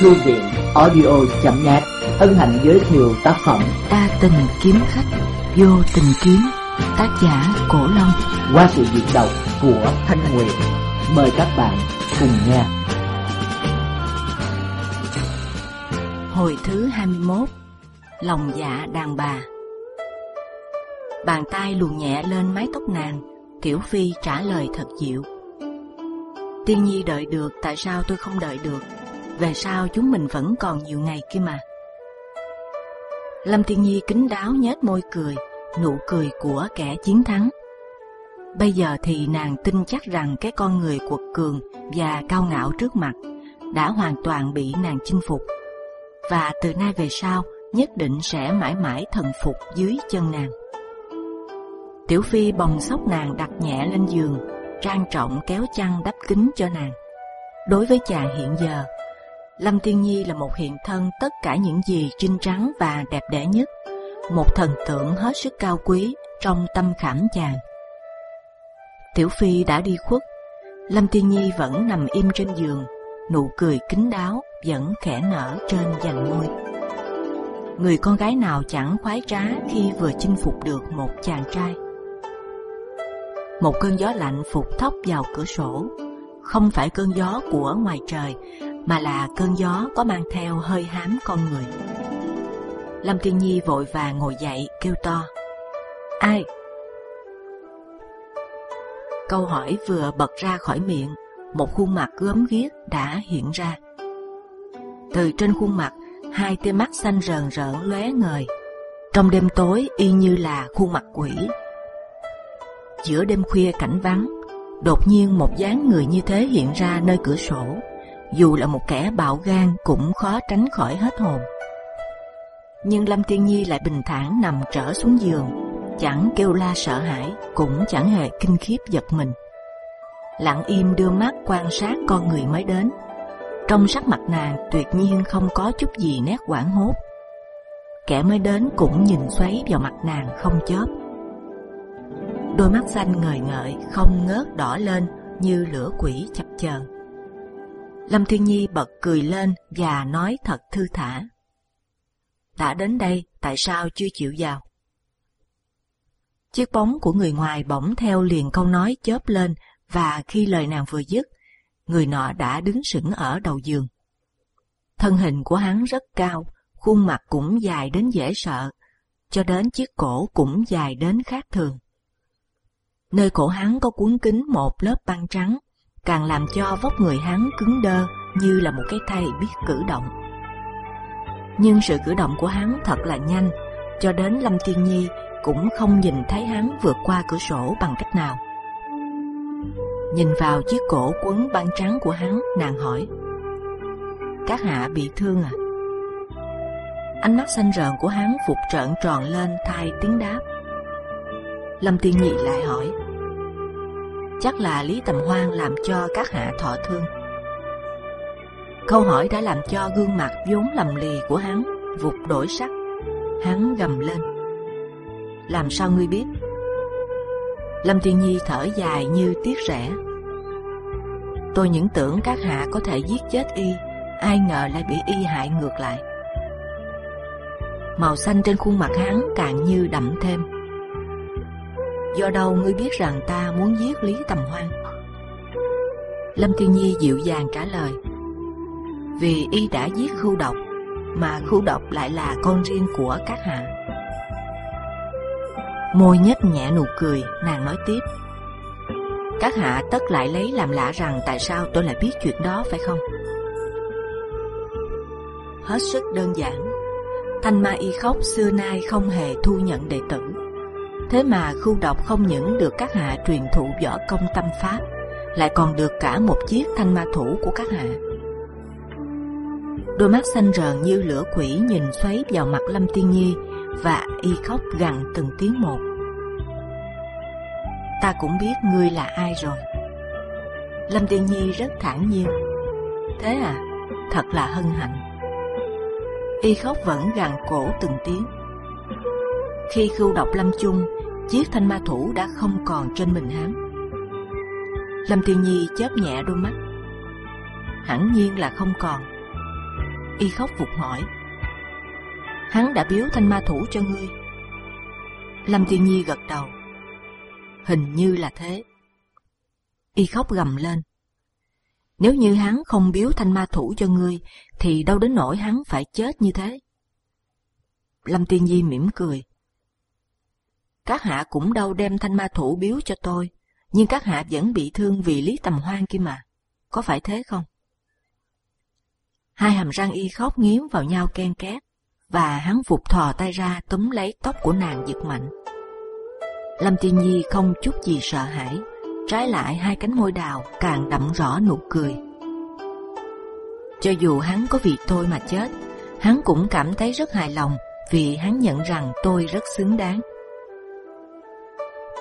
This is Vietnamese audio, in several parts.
Thư viện audio.net hân hạnh giới thiệu tác phẩm Đa tình kiếm khách, vô tình kiếm, tác giả Cổ Long. qua sự diễn đọc của Thanh Nguyệt. Mời các bạn cùng nghe. Hồi thứ 21 Lòng dạ đàn bà Bàn tay luồn nhẹ lên mái tóc nàng Tiểu Phi trả lời thật dịu Tiên nhi đợi được Tại sao tôi không đợi được về sau chúng mình vẫn còn nhiều ngày kia mà Lâm Thiên Nhi kính đáo nhếch môi cười Nụ cười của kẻ chiến thắng Bây giờ thì nàng tin chắc rằng Cái con người quật cường Và cao ngạo trước mặt Đã hoàn toàn bị nàng chinh phục và từ nay về sau nhất định sẽ mãi mãi thần phục dưới chân nàng. Tiểu Phi bồng sóc nàng đặt nhẹ lên giường, trang trọng kéo chăn đắp kín cho nàng. Đối với chàng hiện giờ, Lâm Tiên Nhi là một hiện thân tất cả những gì trinh trắng và đẹp đẽ nhất, một thần tượng hết sức cao quý trong tâm khảm chàng. Tiểu Phi đã đi khuất, Lâm Tiên Nhi vẫn nằm im trên giường, nụ cười kín đáo vẫn khẽ nở trên vành môi. Người con gái nào chẳng khoái trá khi vừa chinh phục được một chàng trai. Một cơn gió lạnh phục thốc vào cửa sổ, không phải cơn gió của ngoài trời, mà là cơn gió có mang theo hơi hám con người. Lâm Thiên Nhi vội vàng ngồi dậy kêu to: ai? Câu hỏi vừa bật ra khỏi miệng, một khuôn mặt gớm ghiếc đã hiện ra. Từ trên khuôn mặt, hai tia mắt xanh rờn rợn lóe ngời. Trong đêm tối y như là khuôn mặt quỷ. Giữa đêm khuya cảnh vắng, đột nhiên một dáng người như thế hiện ra nơi cửa sổ. Dù là một kẻ bạo gan cũng khó tránh khỏi hết hồn. Nhưng Lâm Tiên Nhi lại bình thản nằm trở xuống giường, chẳng kêu la sợ hãi, cũng chẳng hề kinh khiếp giật mình. Lặng im đưa mắt quan sát con người mới đến, trong sắc mặt nàng tuyệt nhiên không có chút gì nét quảng hốt. Kẻ mới đến cũng nhìn xoáy vào mặt nàng không chớp. Đôi mắt xanh ngời ngợi không ngớt đỏ lên như lửa quỷ chập chờn. Lâm Thiên Nhi bật cười lên và nói thật thư thả. Đã đến đây, tại sao chưa chịu vào? Chiếc bóng của người ngoài bỗng theo liền câu nói chớp lên và khi lời nàng vừa dứt, người nọ đã đứng sững ở đầu giường. Thân hình của hắn rất cao, khuôn mặt cũng dài đến dễ sợ, cho đến chiếc cổ cũng dài đến khác thường. Nơi cổ hắn có cuốn kính một lớp băng trắng, càng làm cho vóc người hắn cứng đơ như là một cái thây biết cử động. Nhưng sự cử động của hắn thật là nhanh, cho đến Lâm Tiên Nhi cũng không nhìn thấy hắn vượt qua cửa sổ bằng cách nào. Nhìn vào chiếc cổ quấn băng trắng của hắn, nàng hỏi: Các hạ bị thương à? Ánh mắt xanh rờn của hắn phục trợn tròn lên thay tiếng đáp. Lâm Tiên Nhị lại hỏi: Chắc là Lý Tầm Hoan làm cho các hạ thọ thương. Câu hỏi đã làm cho gương mặt vốn lầm lì của hắn vụt đổi sắc. Hắn gầm lên: Làm sao ngươi biết? Lâm Tiên Nhi thở dài như tiếc rẻ. Tôi những tưởng các hạ có thể giết chết y, ai ngờ lại bị y hại ngược lại. Màu xanh trên khuôn mặt hắn càng như đậm thêm. Do đâu ngươi biết rằng ta muốn giết Lý Tầm Hoan? Lâm Tiêu Nhi dịu dàng trả lời. Vì y đã giết khu Độc, mà khu Độc lại là con riêng của các hạ. Môi nhếch nhẹ nụ cười, nàng nói tiếp. Các hạ tất lại lấy làm lạ rằng tại sao tôi lại biết chuyện đó phải không? Hết sức đơn giản. Thanh Ma Y Khóc xưa nay không hề thu nhận đệ tử. Thế mà khu độc không những được các hạ truyền thụ võ công tâm pháp, lại còn được cả một chiếc thanh ma thủ của các hạ. Đôi mắt xanh rờn như lửa quỷ nhìn xoáy vào mặt Lâm Tiên Nhi và y khóc gằn từng tiếng một. Ta cũng biết ngươi là ai rồi. Lâm Tiên Nhi rất thản nhiên. Thế à, thật là hân hạnh. Y khóc vẫn gằn cổ từng tiếng. Khi khưu độc lâm chung, chiếc thanh ma thủ đã không còn trên mình hắn. Lâm Tiêu Nhi chớp nhẹ đôi mắt. Hẳn nhiên là không còn. Y khóc phục hỏi. Hắn đã biếu thanh ma thủ cho ngươi. Lâm Tiêu Nhi gật đầu. Hình như là thế. Y khóc gầm lên. Nếu như hắn không biếu thanh ma thủ cho ngươi, thì đâu đến nỗi hắn phải chết như thế. Lâm Tiên Nhi mỉm cười. Các hạ cũng đâu đem thanh ma thủ biếu cho tôi, nhưng các hạ vẫn bị thương vì lý tầm hoang kia mà. Có phải thế không? Hai hàm răng y khóc nghiến vào nhau ken két, và hắn vụt thò tay ra túm lấy tóc của nàng giật mạnh. Lâm Tiên Nhi không chút gì sợ hãi, trái lại hai cánh môi đào càng đậm rõ nụ cười. Cho dù hắn có vì tôi mà chết, hắn cũng cảm thấy rất hài lòng vì hắn nhận rằng tôi rất xứng đáng.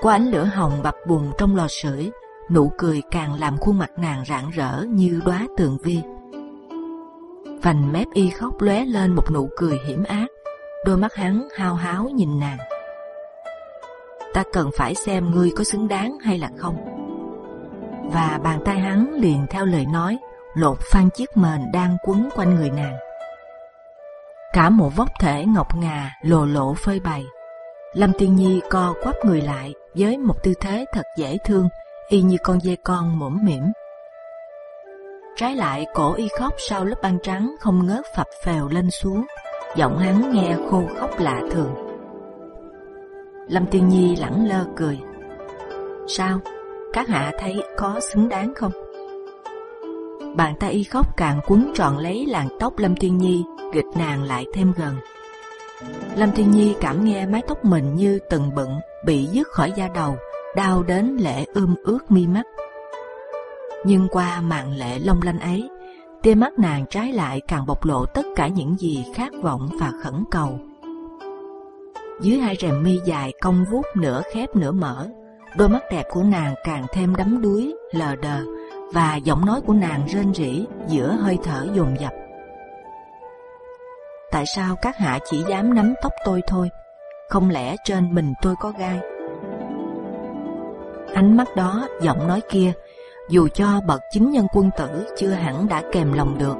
Qua ánh lửa hồng bập bùng trong lò sưởi, nụ cười càng làm khuôn mặt nàng rạng rỡ như đóa tường vi. Vành mép y khóc lóe lên một nụ cười hiểm ác, đôi mắt hắn hao háo nhìn nàng. Ta cần phải xem ngươi có xứng đáng hay là không. Và bàn tay hắn liền theo lời nói lột phan chiếc mền đang quấn quanh người nàng. Cả một vóc thể ngọc ngà lồ lộ phơi bày. Lâm Tiên Nhi co quắp người lại với một tư thế thật dễ thương, y như con dê con mũm mỉm. Trái lại cổ y khóc sau lớp băng trắng không ngớt phập phèo lên xuống, giọng hắn nghe khô khóc lạ thường. Lâm Tiên Nhi lẳng lơ cười. Sao? Các hạ thấy có xứng đáng không? Bàn tay y khóc càng quấn tròn lấy làn tóc Lâm Tiên Nhi, gịch nàng lại thêm gần. Lâm Thiên Nhi cảm nghe mái tóc mình như từng bận bị dứt khỏi da đầu, đau đến lệ ươm ướt mi mắt. Nhưng qua màn lệ long lanh ấy, tia mắt nàng trái lại càng bộc lộ tất cả những gì khát vọng và khẩn cầu. Dưới hai rèm mi dài cong vuốt nửa khép nửa mở, đôi mắt đẹp của nàng càng thêm đắm đuối, lờ đờ, và giọng nói của nàng rên rỉ giữa hơi thở dồn dập. Tại sao các hạ chỉ dám nắm tóc tôi thôi? Không lẽ trên mình tôi có gai? Ánh mắt đó, giọng nói kia, dù cho bậc chính nhân quân tử chưa hẳn đã kèm lòng được,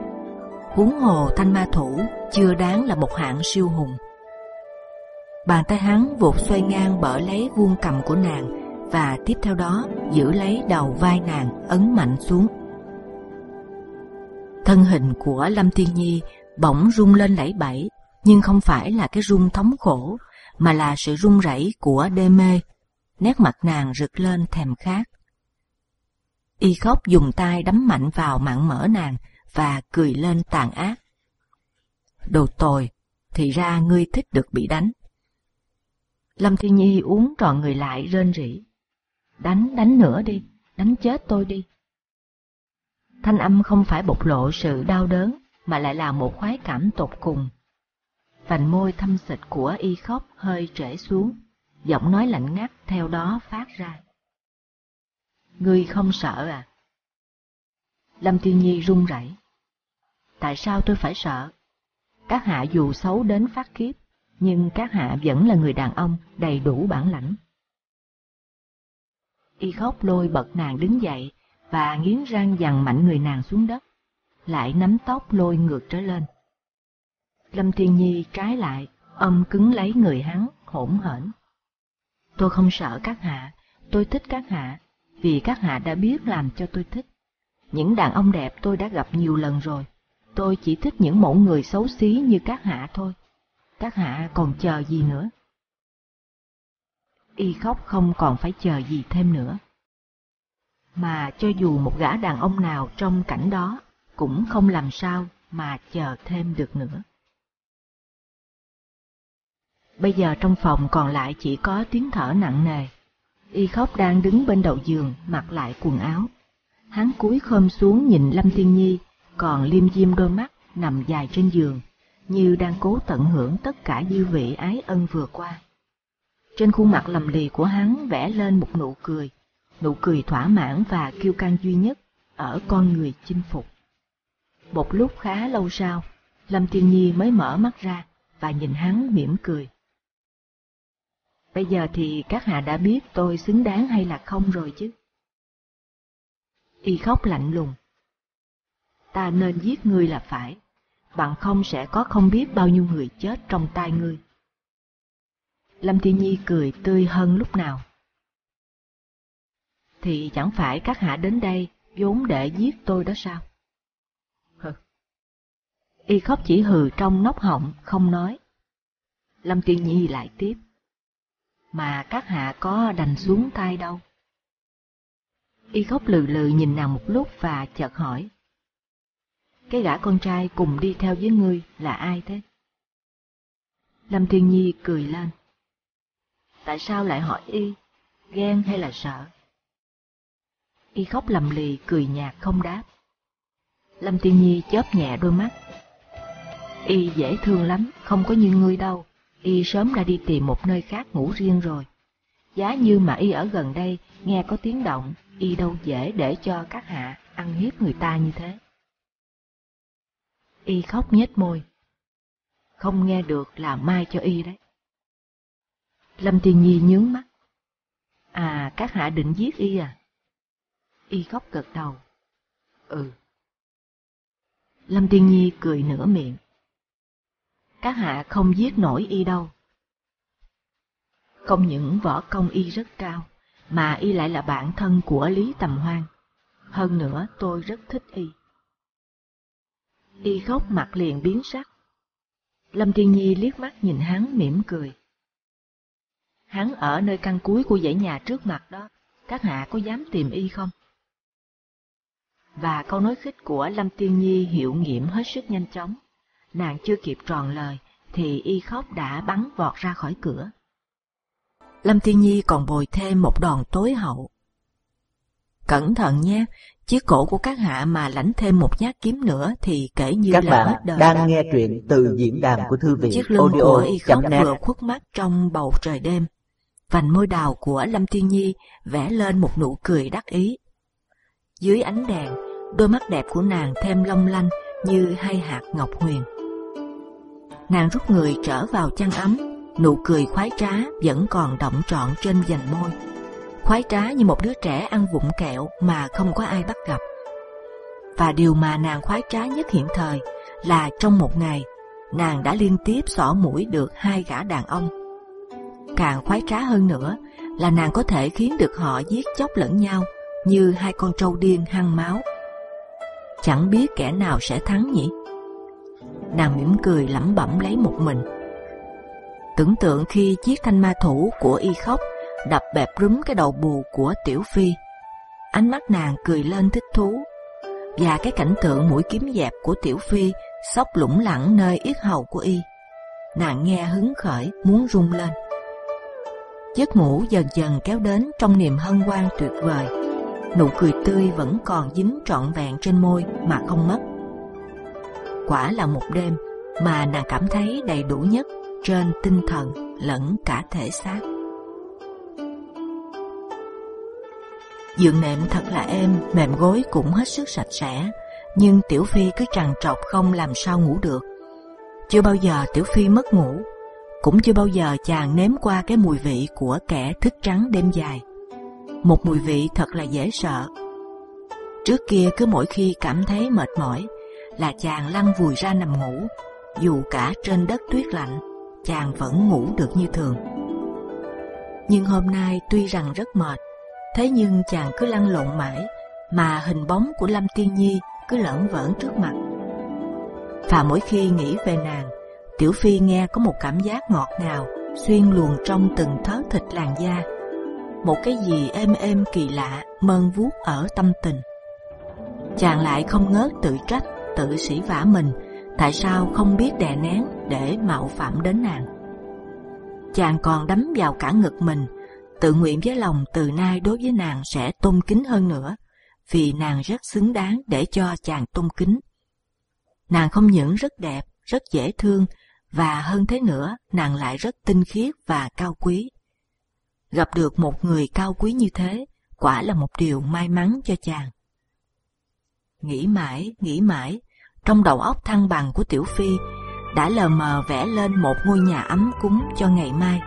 huống hồ thanh ma thủ chưa đáng là một hạng siêu hùng. Bàn tay hắn vụt xoay ngang bở lấy vuông cầm của nàng và tiếp theo đó giữ lấy đầu vai nàng ấn mạnh xuống. Thân hình của Lâm Thiên Nhi bỗng rung lên lẫy bẫy, nhưng không phải là cái rung thống khổ, mà là sự rung rẩy của đê mê. Nét mặt nàng rực lên thèm khát. Y khóc dùng tay đấm mạnh vào mạng mỡ nàng và cười lên tàn ác. Đồ tồi, thì ra ngươi thích được bị đánh. Lâm Thiên Nhi uống tròn người lại rên rỉ. Đánh, đánh nữa đi, đánh chết tôi đi. Thanh âm không phải bộc lộ sự đau đớn, mà lại là một khoái cảm tột cùng. Vành môi thâm xịt của y khóc hơi trễ xuống, giọng nói lạnh ngắt theo đó phát ra. Ngươi không sợ à? Lâm Tiêu Nhi run rẩy. Tại sao tôi phải sợ? Các hạ dù xấu đến phát kiếp, nhưng các hạ vẫn là người đàn ông đầy đủ bản lãnh. Y khóc lôi bật nàng đứng dậy và nghiến răng dằn mạnh người nàng xuống đất, lại nắm tóc lôi ngược trở lên. Lâm Thiên Nhi trái lại, ôm cứng lấy người hắn, hỗn hển. Tôi không sợ các hạ, tôi thích các hạ, vì các hạ đã biết làm cho tôi thích. Những đàn ông đẹp tôi đã gặp nhiều lần rồi, tôi chỉ thích những mẫu người xấu xí như các hạ thôi. Các hạ còn chờ gì nữa? Y khóc không còn phải chờ gì thêm nữa. Mà cho dù một gã đàn ông nào trong cảnh đó cũng không làm sao mà chờ thêm được nữa. Bây giờ trong phòng còn lại chỉ có tiếng thở nặng nề. Y khóc đang đứng bên đầu giường mặc lại quần áo. Hắn cúi khom xuống nhìn Lâm thiên Nhi, còn liêm diêm đôi mắt nằm dài trên giường, như đang cố tận hưởng tất cả dư vị ái ân vừa qua. Trên khuôn mặt lầm lì của hắn vẽ lên một nụ cười, nụ cười thỏa mãn và kiêu căng duy nhất ở con người chinh phục. Một lúc khá lâu sau, Lâm Thiên Nhi mới mở mắt ra và nhìn hắn mỉm cười. Bây giờ thì các hạ đã biết tôi xứng đáng hay là không rồi chứ? Y khóc lạnh lùng. Ta nên giết ngươi là phải, bằng không sẽ có không biết bao nhiêu người chết trong tay ngươi. Lâm Thiên Nhi cười tươi hơn lúc nào. Thì chẳng phải các hạ đến đây vốn để giết tôi đó sao? Y khóc chỉ hừ trong nóc họng, không nói. Lâm Thiên Nhi lại tiếp. Mà các hạ có đành xuống tay đâu. Y khóc lừ lừ nhìn nàng một lúc và chợt hỏi. Cái gã con trai cùng đi theo với ngươi là ai thế? Lâm Thiên Nhi cười lên. Tại sao lại hỏi y? Ghen hay là sợ? Y khóc lầm lì, cười nhạt không đáp. Lâm Thiên Nhi chớp nhẹ đôi mắt. Y dễ thương lắm, không có như ngươi đâu. Y sớm đã đi tìm một nơi khác ngủ riêng rồi. Giá như mà Y ở gần đây, nghe có tiếng động, Y đâu dễ để cho các hạ ăn hiếp người ta như thế. Y khóc nhếch môi. Không nghe được là mai cho Y đấy. Lâm Thiên Nhi nhướng mắt. À, các hạ định giết Y à? Y khóc gật đầu. Ừ. Lâm Thiên Nhi cười nửa miệng. Các hạ không giết nổi Y đâu. Không những võ công Y rất cao, mà Y lại là bạn thân của Lý Tầm Hoan. Hơn nữa tôi rất thích Y. Y khóc mặt liền biến sắc. Lâm Thiên Nhi liếc mắt nhìn hắn mỉm cười. Hắn ở nơi căn cuối của dãy nhà trước mặt đó, các hạ có dám tìm y không? Và câu nói khích của Lâm Tiên Nhi hiệu nghiệm hết sức nhanh chóng. Nàng chưa kịp tròn lời, thì y khóc đã bắn vọt ra khỏi cửa. Lâm Tiên Nhi còn bồi thêm một đòn tối hậu. Cẩn thận nhé, chiếc cổ của các hạ mà lãnh thêm một nhát kiếm nữa thì kể như các là bạn hết đời. đang nghe truyện từ diễn đàn của thư viện Chiếc lưng của y khóc vừa khuất mắt trong bầu trời đêm. Vành môi đào của Lâm Thiên Nhi vẽ lên một nụ cười đắc ý. Dưới ánh đèn, đôi mắt đẹp của nàng thêm long lanh như hai hạt ngọc huyền. Nàng rút người trở vào chăn ấm, nụ cười khoái trá vẫn còn động trọn trên vành môi. Khoái trá như một đứa trẻ ăn vụng kẹo mà không có ai bắt gặp. Và điều mà nàng khoái trá nhất hiện thời là trong một ngày, nàng đã liên tiếp xỏ mũi được hai gã đàn ông. Càng khoái trá hơn nữa là nàng có thể khiến được họ giết chóc lẫn nhau như hai con trâu điên hăng máu. Chẳng biết kẻ nào sẽ thắng nhỉ? Nàng mỉm cười lẩm bẩm lấy một mình. Tưởng tượng khi chiếc thanh ma thủ của y khóc đập bẹp rúm cái đầu bù của tiểu phi, ánh mắt nàng cười lên thích thú, và cái cảnh tượng mũi kiếm dẹp của tiểu phi sóc lủng lẳng nơi yết hầu của y, nàng nghe hứng khởi muốn rung lên. Giấc ngủ dần dần kéo đến trong niềm hân hoan tuyệt vời, nụ cười tươi vẫn còn dính trọn vẹn trên môi mà không mất. Quả là một đêm mà nàng cảm thấy đầy đủ nhất trên tinh thần lẫn cả thể xác. Giường nệm thật là êm, mềm gối cũng hết sức sạch sẽ, nhưng Tiểu Phi cứ trằn trọc không làm sao ngủ được. Chưa bao giờ Tiểu Phi mất ngủ, cũng chưa bao giờ chàng nếm qua cái mùi vị của kẻ thức trắng đêm dài. Một mùi vị thật là dễ sợ. Trước kia cứ mỗi khi cảm thấy mệt mỏi là chàng lăn vùi ra nằm ngủ, dù cả trên đất tuyết lạnh, chàng vẫn ngủ được như thường. Nhưng hôm nay tuy rằng rất mệt, thế nhưng chàng cứ lăn lộn mãi, mà hình bóng của Lâm Tiên Nhi cứ lẫn vẫn trước mặt. Và mỗi khi nghĩ về nàng, Tiểu Phi nghe có một cảm giác ngọt ngào xuyên luồn trong từng thớ thịt làn da, một cái gì êm êm kỳ lạ mơn vuốt ở tâm tình. Chàng lại không ngớt tự trách, tự sỉ vả mình, tại sao không biết đè nén để mạo phạm đến nàng. Chàng còn đấm vào cả ngực mình, tự nguyện với lòng từ nay đối với nàng sẽ tôn kính hơn nữa, vì nàng rất xứng đáng để cho chàng tôn kính. Nàng không những rất đẹp, rất dễ thương, và hơn thế nữa, nàng lại rất tinh khiết và cao quý. Gặp được một người cao quý như thế, quả là một điều may mắn cho chàng. Nghĩ mãi, nghĩ mãi, trong đầu óc thăng bằng của Tiểu Phi đã lờ mờ vẽ lên một ngôi nhà ấm cúng cho ngày mai.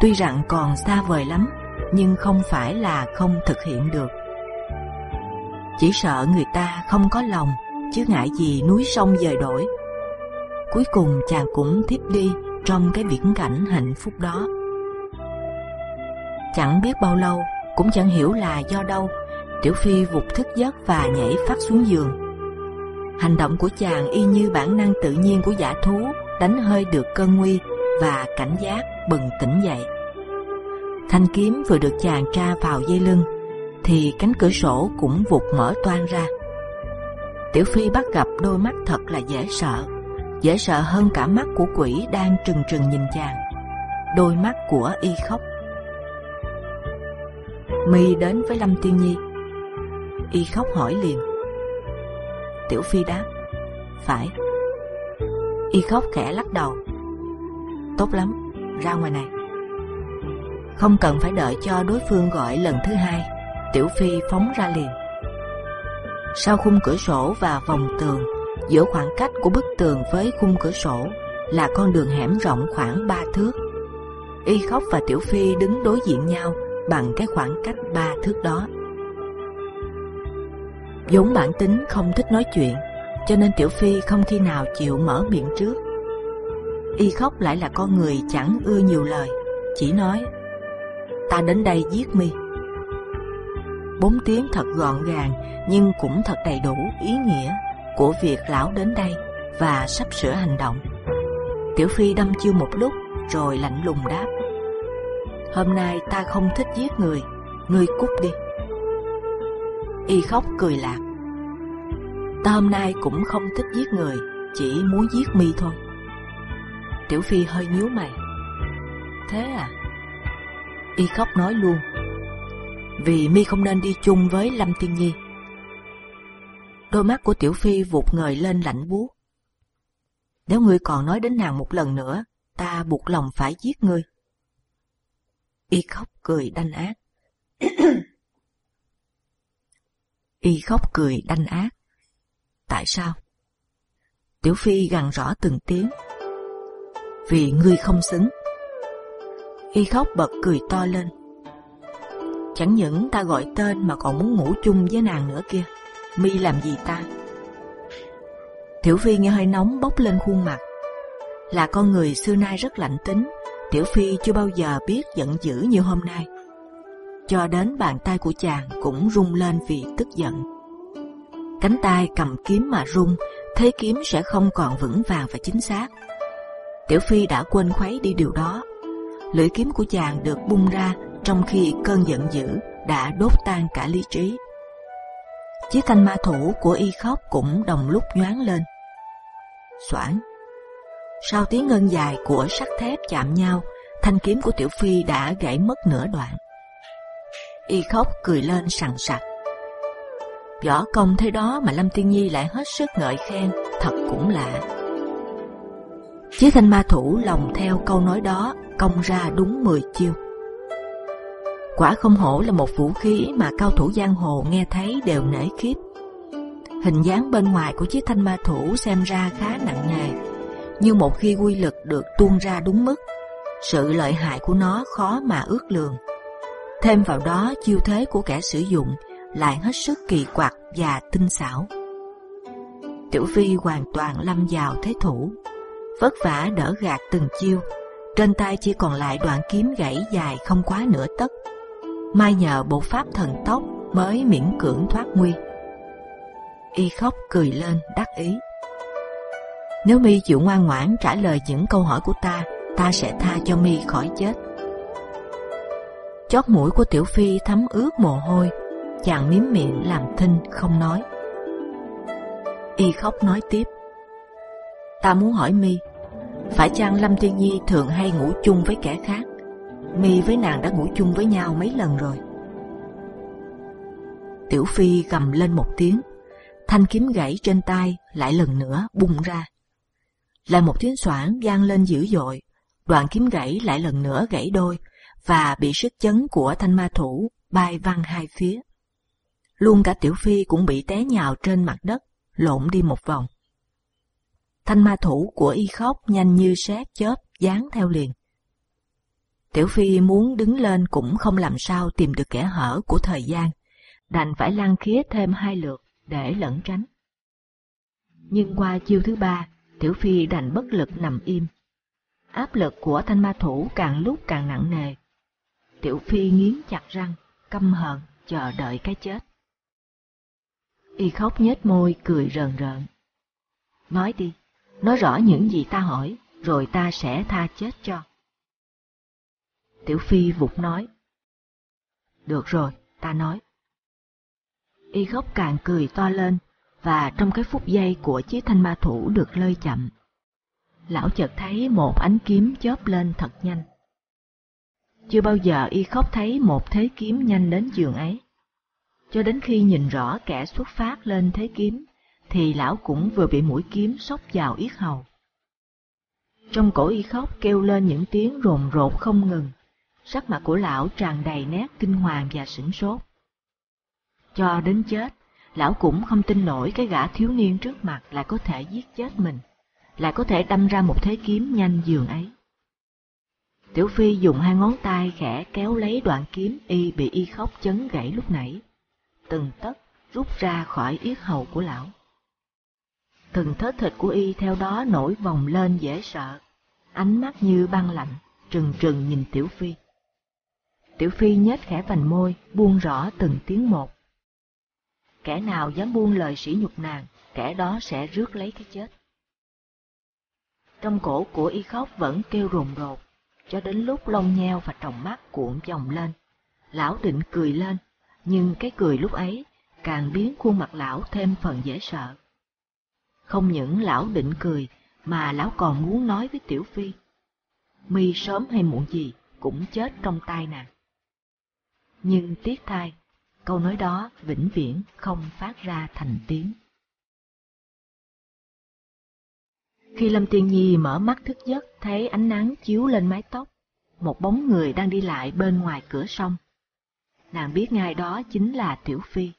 Tuy rằng còn xa vời lắm, nhưng không phải là không thực hiện được. Chỉ sợ người ta không có lòng, chứ ngại gì núi sông dời đổi. Cuối cùng chàng cũng thiếp đi trong cái viễn cảnh hạnh phúc đó. Chẳng biết bao lâu, cũng chẳng hiểu là do đâu, Tiểu Phi vụt thức giấc và nhảy phát xuống giường. Hành động của chàng y như bản năng tự nhiên của giả thú đánh hơi được cơn nguy và cảnh giác bừng tỉnh dậy. Thanh kiếm vừa được chàng tra vào dây lưng, thì cánh cửa sổ cũng vụt mở toang ra. Tiểu Phi bắt gặp đôi mắt thật là dễ sợ, dễ sợ hơn cả mắt của quỷ đang trừng trừng nhìn chàng. Đôi mắt của y khóc. My đến với Lâm Tiên Nhi. Y khóc hỏi liền. Tiểu Phi đáp, phải. Y khóc khẽ lắc đầu. Tốt lắm, ra ngoài này. Không cần phải đợi cho đối phương gọi lần thứ hai, Tiểu Phi phóng ra liền. Sau khung cửa sổ và vòng tường, giữa khoảng cách của bức tường với khung cửa sổ là con đường hẻm rộng khoảng ba thước. Y khóc và Tiểu Phi đứng đối diện nhau bằng cái khoảng cách ba thước đó vốn bản tính không thích nói chuyện, cho nên Tiểu Phi không khi nào chịu mở miệng trước. Y khóc lại là con người chẳng ưa nhiều lời, chỉ nói: ta đến đây giết mi. Bốn tiếng thật gọn gàng nhưng cũng thật đầy đủ ý nghĩa của việc lão đến đây và sắp sửa hành động. Tiểu Phi đâm chiêu một lúc rồi lạnh lùng đáp: hôm nay ta không thích giết người, ngươi cút đi. Y khóc cười lạc. Ta hôm nay cũng không thích giết người, chỉ muốn giết mi thôi. Tiểu Phi hơi nhíu mày. Thế à? Y khóc nói luôn. Vì mi không nên đi chung với Lâm Tiên Nhi. Đôi mắt của Tiểu Phi vụt ngời lên lạnh buốt. Nếu ngươi còn nói đến nàng một lần nữa, ta buộc lòng phải giết ngươi. Y khóc cười đanh ác. y khóc cười đanh ác. Tại sao? Tiểu Phi gằn rõ từng tiếng. Vì ngươi không xứng. Y khóc bật cười to lên. Chẳng những ta gọi tên mà còn muốn ngủ chung với nàng nữa kia. Mi làm gì ta? Tiểu Phi nghe hơi nóng bốc lên khuôn mặt. Là con người xưa nay rất lạnh tính, Tiểu Phi chưa bao giờ biết giận dữ như hôm nay. Cho đến bàn tay của chàng cũng rung lên vì tức giận. Cánh tay cầm kiếm mà rung, thế kiếm sẽ không còn vững vàng và chính xác. Tiểu Phi đã quên khuấy đi điều đó. Lưỡi kiếm của chàng được bung ra trong khi cơn giận dữ đã đốt tan cả lý trí. Chiếc thanh ma thủ của y khóc cũng đồng lúc nhoáng lên. Soảng sau tiếng ngân dài của sắt thép chạm nhau, thanh kiếm của Tiểu Phi đã gãy mất nửa đoạn. Y khóc cười lên sằng sặc. Võ công thế đó mà Lâm Tiên Nhi lại hết sức ngợi khen, thật cũng lạ. Chiếc thanh ma thủ lòng theo câu nói đó, công ra đúng 10 chiêu. Quả không hổ là một vũ khí mà cao thủ giang hồ nghe thấy đều nể khiếp. Hình dáng bên ngoài của chiếc thanh ma thủ xem ra khá nặng nề, nhưng một khi quy lực được tuôn ra đúng mức, sự lợi hại của nó khó mà ước lường. Thêm vào đó chiêu thế của kẻ sử dụng lại hết sức kỳ quặc và tinh xảo. Tiểu Phi hoàn toàn lâm vào thế thủ, vất vả đỡ gạt từng chiêu. Trên tay chỉ còn lại đoạn kiếm gãy dài không quá nửa tấc. Mai nhờ bộ pháp thần tốc mới miễn cưỡng thoát nguy. Y khóc cười lên đắc ý. Nếu mi chịu ngoan ngoãn trả lời những câu hỏi của ta, ta sẽ tha cho mi khỏi chết. Chót mũi của Tiểu Phi thấm ướt mồ hôi, chàng miếm miệng làm thinh không nói. Y khóc nói tiếp. Ta muốn hỏi mi, phải chăng Lâm thiên Nhi thường hay ngủ chung với kẻ khác? Mi với nàng đã ngủ chung với nhau mấy lần rồi. Tiểu Phi gầm lên một tiếng, thanh kiếm gãy trên tay lại lần nữa bung ra lại một tiếng xoảng vang lên dữ dội, đoạn kiếm gãy lại lần nữa gãy đôi và bị sức chấn của thanh ma thủ bay văng hai phía. Luôn cả tiểu phi cũng bị té nhào trên mặt đất, lộn đi một vòng. Thanh ma thủ của y khóc nhanh như sét chớp dán theo liền. Tiểu phi muốn đứng lên cũng không làm sao tìm được kẻ hở của thời gian, đành phải lăn khía thêm hai lượt để lẩn tránh. Nhưng qua chiêu thứ ba, Tiểu Phi đành bất lực nằm im. Áp lực của thanh ma thủ càng lúc càng nặng nề. Tiểu Phi nghiến chặt răng, căm hận, chờ đợi cái chết. Y khóc nhếch môi cười rờn rợn. Nói đi, nói rõ những gì ta hỏi, rồi ta sẽ tha chết cho. Tiểu Phi vụt nói. Được rồi, ta nói. Y khóc càng cười to lên, và trong cái phút giây của chiếc thanh ma thủ được lơi chậm, lão chợt thấy một ánh kiếm chớp lên thật nhanh. Chưa bao giờ y khóc thấy một thế kiếm nhanh đến giường ấy. Cho đến khi nhìn rõ kẻ xuất phát lên thế kiếm, thì lão cũng vừa bị mũi kiếm sốc vào yết hầu. Trong cổ y khóc kêu lên những tiếng rồn rột không ngừng, sắc mặt của lão tràn đầy nét kinh hoàng và sửng sốt. Cho đến chết, lão cũng không tin nổi cái gã thiếu niên trước mặt lại có thể giết chết mình, lại có thể đâm ra một thế kiếm nhanh giường ấy. Tiểu Phi dùng hai ngón tay khẽ kéo lấy đoạn kiếm y bị y khóc chấn gãy lúc nãy, từng tấc rút ra khỏi yết hầu của lão. Từng thớ thịt của y theo đó nổi vòng lên dễ sợ, ánh mắt như băng lạnh, trừng trừng nhìn Tiểu Phi. Tiểu Phi nhếch khẽ vành môi, buông rõ từng tiếng một. Kẻ nào dám buông lời sỉ nhục nàng, kẻ đó sẽ rước lấy cái chết. Trong cổ của y khóc vẫn kêu rồn rột, cho đến lúc lông nheo và tròng mắt cuộn chồng lên. Lão định cười lên, nhưng cái cười lúc ấy càng biến khuôn mặt lão thêm phần dễ sợ. Không những lão định cười, mà lão còn muốn nói với Tiểu Phi. Mi sớm hay muộn gì cũng chết trong tay nàng. Nhưng tiếc thay, câu nói đó vĩnh viễn không phát ra thành tiếng. Khi Lâm Tiên Nhi mở mắt thức giấc thấy ánh nắng chiếu lên mái tóc, một bóng người đang đi lại bên ngoài cửa sông. Nàng biết ngay đó chính là Tiểu Phi.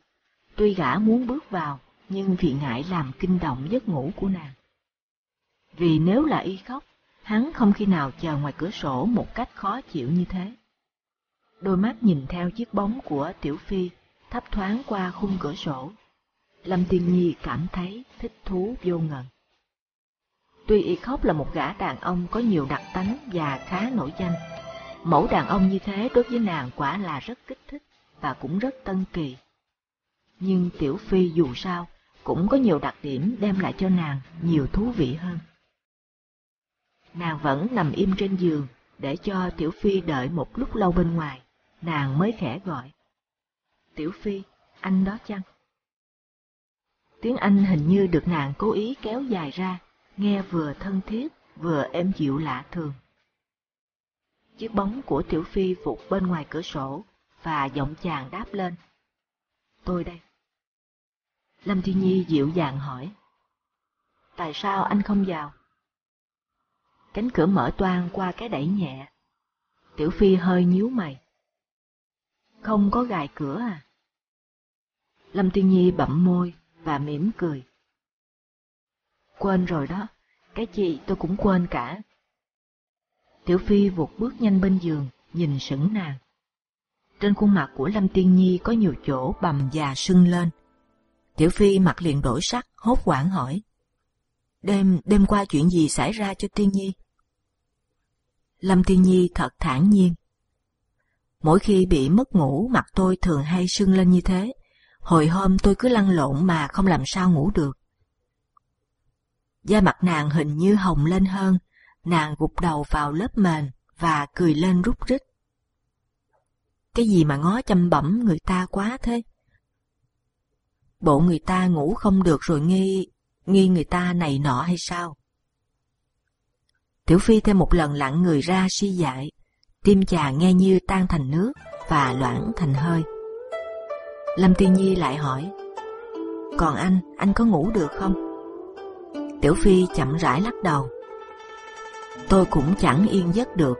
Tuy gã muốn bước vào, nhưng vì ngại làm kinh động giấc ngủ của nàng. Vì nếu là y khóc, hắn không khi nào chờ ngoài cửa sổ một cách khó chịu như thế. Đôi mắt nhìn theo chiếc bóng của Tiểu Phi thấp thoáng qua khung cửa sổ. Lâm Tiên Nhi cảm thấy thích thú vô ngần. Tuy y khóc là một gã đàn ông có nhiều đặc tánh và khá nổi danh, mẫu đàn ông như thế đối với nàng quả là rất kích thích và cũng rất tân kỳ. Nhưng Tiểu Phi dù sao cũng có nhiều đặc điểm đem lại cho nàng nhiều thú vị hơn. Nàng vẫn nằm im trên giường để cho Tiểu Phi đợi một lúc lâu bên ngoài, nàng mới khẽ gọi. Tiểu Phi, anh đó chăng? Tiếng Anh hình như được nàng cố ý kéo dài ra, nghe vừa thân thiết, vừa êm dịu lạ thường. Chiếc bóng của Tiểu Phi vụt bên ngoài cửa sổ, và giọng chàng đáp lên. Tôi đây. Lâm Thiên Nhi dịu dàng hỏi. Tại sao anh không vào? Cánh cửa mở toang qua cái đẩy nhẹ. Tiểu Phi hơi nhíu mày. Không có gài cửa à? Lâm Tiên Nhi bậm môi và mỉm cười. Quên rồi đó, cái gì tôi cũng quên cả. Tiểu Phi vụt bước nhanh bên giường, nhìn sững nàng. Trên khuôn mặt của Lâm Tiên Nhi có nhiều chỗ bầm và sưng lên. Tiểu Phi mặt liền đổi sắc, hốt hoảng hỏi. Đêm, đêm qua chuyện gì xảy ra cho Tiên Nhi? Lâm Tiên Nhi thật thản nhiên. Mỗi khi bị mất ngủ, mặt tôi thường hay sưng lên như thế. Hồi hôm tôi cứ lăn lộn mà không làm sao ngủ được. Da mặt nàng hình như hồng lên hơn, nàng gục đầu vào lớp mền và cười lên rút rít. Cái gì mà ngó chăm bẩm người ta quá thế? Bộ người ta ngủ không được rồi nghi, nghi người ta này nọ hay sao? Tiểu Phi thêm một lần lặng người ra suy dại, tim chàng nghe như tan thành nước và loãng thành hơi. Lâm Tiên Nhi lại hỏi, còn anh, anh có ngủ được không? Tiểu Phi chậm rãi lắc đầu. Tôi cũng chẳng yên giấc được,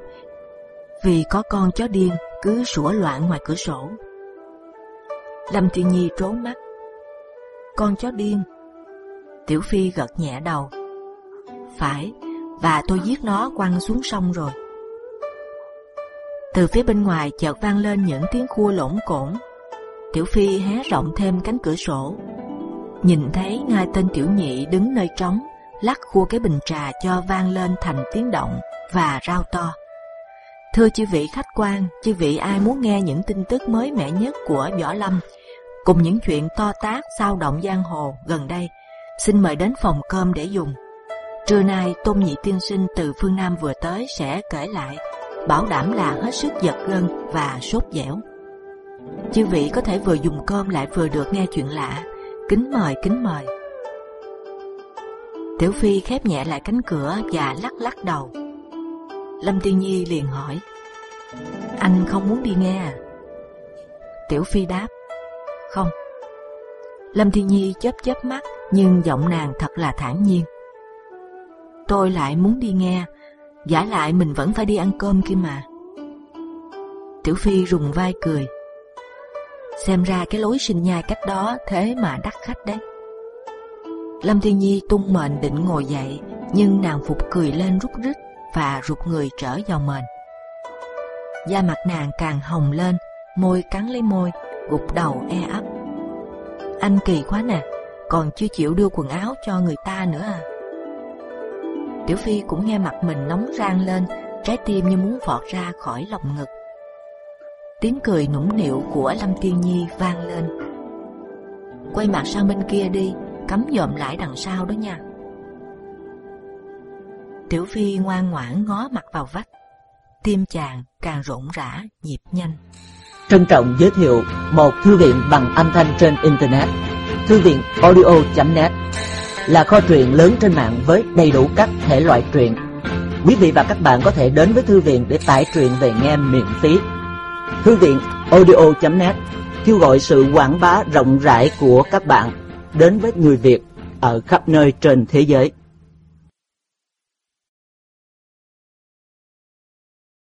vì có con chó điên cứ sủa loạn ngoài cửa sổ. Lâm Thiên Nhi trốn mắt. Con chó điên. Tiểu Phi gật nhẹ đầu. Phải, và tôi giết nó quăng xuống sông rồi. Từ phía bên ngoài chợt vang lên những tiếng khua lỗn cổn. Tiểu Phi hé rộng thêm cánh cửa sổ, nhìn thấy ngay tên Tiểu Nhị đứng nơi trống lắc khua cái bình trà cho vang lên thành tiếng động và rao to. Thưa chư vị khách quan, chư vị ai muốn nghe những tin tức mới mẻ nhất của Võ Lâm, cùng những chuyện to tác sao động giang hồ gần đây, xin mời đến phòng cơm để dùng. Trưa nay Tôn Nhị Tiên Sinh từ phương Nam vừa tới sẽ kể lại, bảo đảm là hết sức giật gân và sốt dẻo. Chư vị có thể vừa dùng cơm lại vừa được nghe chuyện lạ. Kính mời, kính mời. Tiểu Phi khép nhẹ lại cánh cửa và lắc lắc đầu. Lâm Tiên Nhi liền hỏi: Anh không muốn đi nghe à? Tiểu Phi đáp: Không. Lâm Thiên Nhi chớp chớp mắt, nhưng giọng nàng thật là thản nhiên. Tôi lại muốn đi nghe, giả lại mình vẫn phải đi ăn cơm kia mà. Tiểu Phi rùng vai cười. Xem ra cái lối sinh nhai cách đó thế mà đắt khách đấy. Lâm Thiên Nhi tung mệnh định ngồi dậy, nhưng nàng phục cười lên rút rít và rụt người trở vào mền. Da mặt nàng càng hồng lên, môi cắn lấy môi, gục đầu e ấp. Anh kỳ quá nè, còn chưa chịu đưa quần áo cho người ta nữa à? Tiểu Phi cũng nghe mặt mình nóng rang lên, trái tim như muốn vọt ra khỏi lòng ngực. Tiếng cười nũng nịu của Lâm Thiên Nhi vang lên. Quay mặt sang bên kia đi, cắm dòm lại đằng sau đó nha. Tiểu Phi ngoan ngoãn ngó mặt vào vách, tim chàng càng rộn rã, nhịp nhanh. Trân trọng giới thiệu một thư viện bằng âm thanh trên Internet, thư viện audio.net là kho truyện lớn trên mạng với đầy đủ các thể loại truyện. Quý vị và các bạn có thể đến với thư viện để tải truyện về nghe miễn phí. Thư viện audio.net kêu gọi sự quảng bá rộng rãi của các bạn đến với người Việt ở khắp nơi trên thế giới.